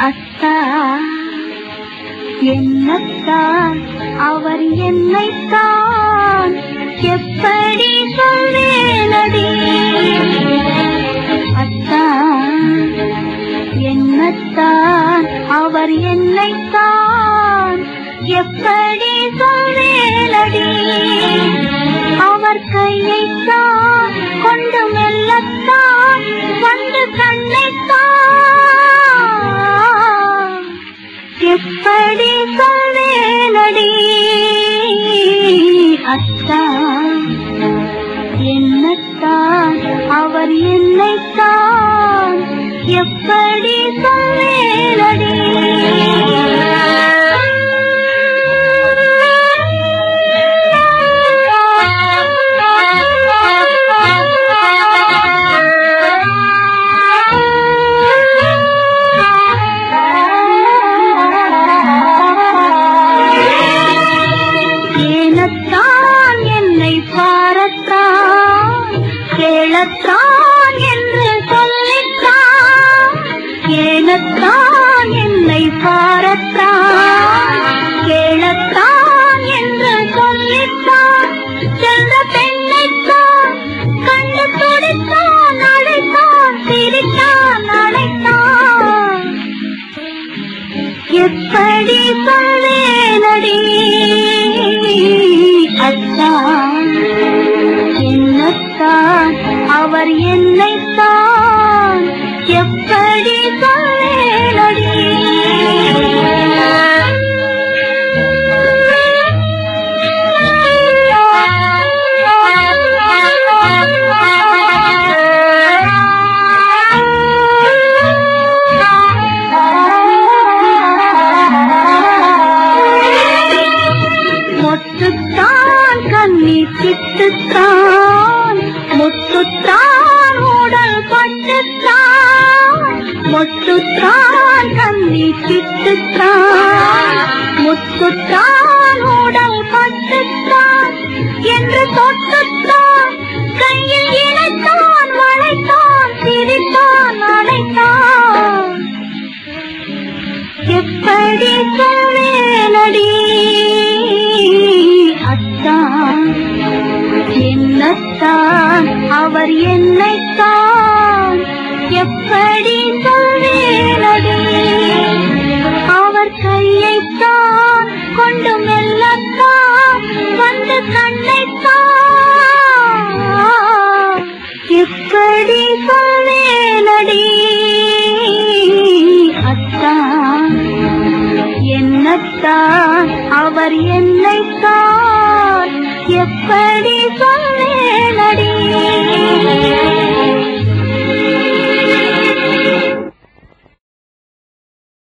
அத்தா. என்னத்தான் அவர் என்னைத்தான் எப்படி சொல்வேனடி அத்தா. என்னத்தான் அவர் என்னைத்தான் எப்படி சொல்வேனடி அவர் கையைத்தான் கொண்டு மெல்ல எப்படி சொல்வேனடி அத்தா என்னத்தான் அவர் என்னைத்தான் எப்படி சொல்வேனடி கேளத்தான் கிட்டுத்தான் முத்துத்தான் உடல் பட்டுத்தான். மொட்டுத்தான் கண்ணி கிட்டுத்தான் முத்துத்தான் உடல் பட்டுத்தான். என்று தொட்டுத்தான் கையில் இணைத்தான் வளைத்தான் சிரித்தான் அழைத்தான் எப்படி அவர் என்னைத்தான் எப்படி சொல்வேனடி அவர் கையைத்தான் கொண்டு மெல்லத்தான் வந்து கண்ணைத்தான் எப்படி சொல்வேனடி அத்தான். என்னத்தான் அவர் என்னைத்தான் எப்படி சொல்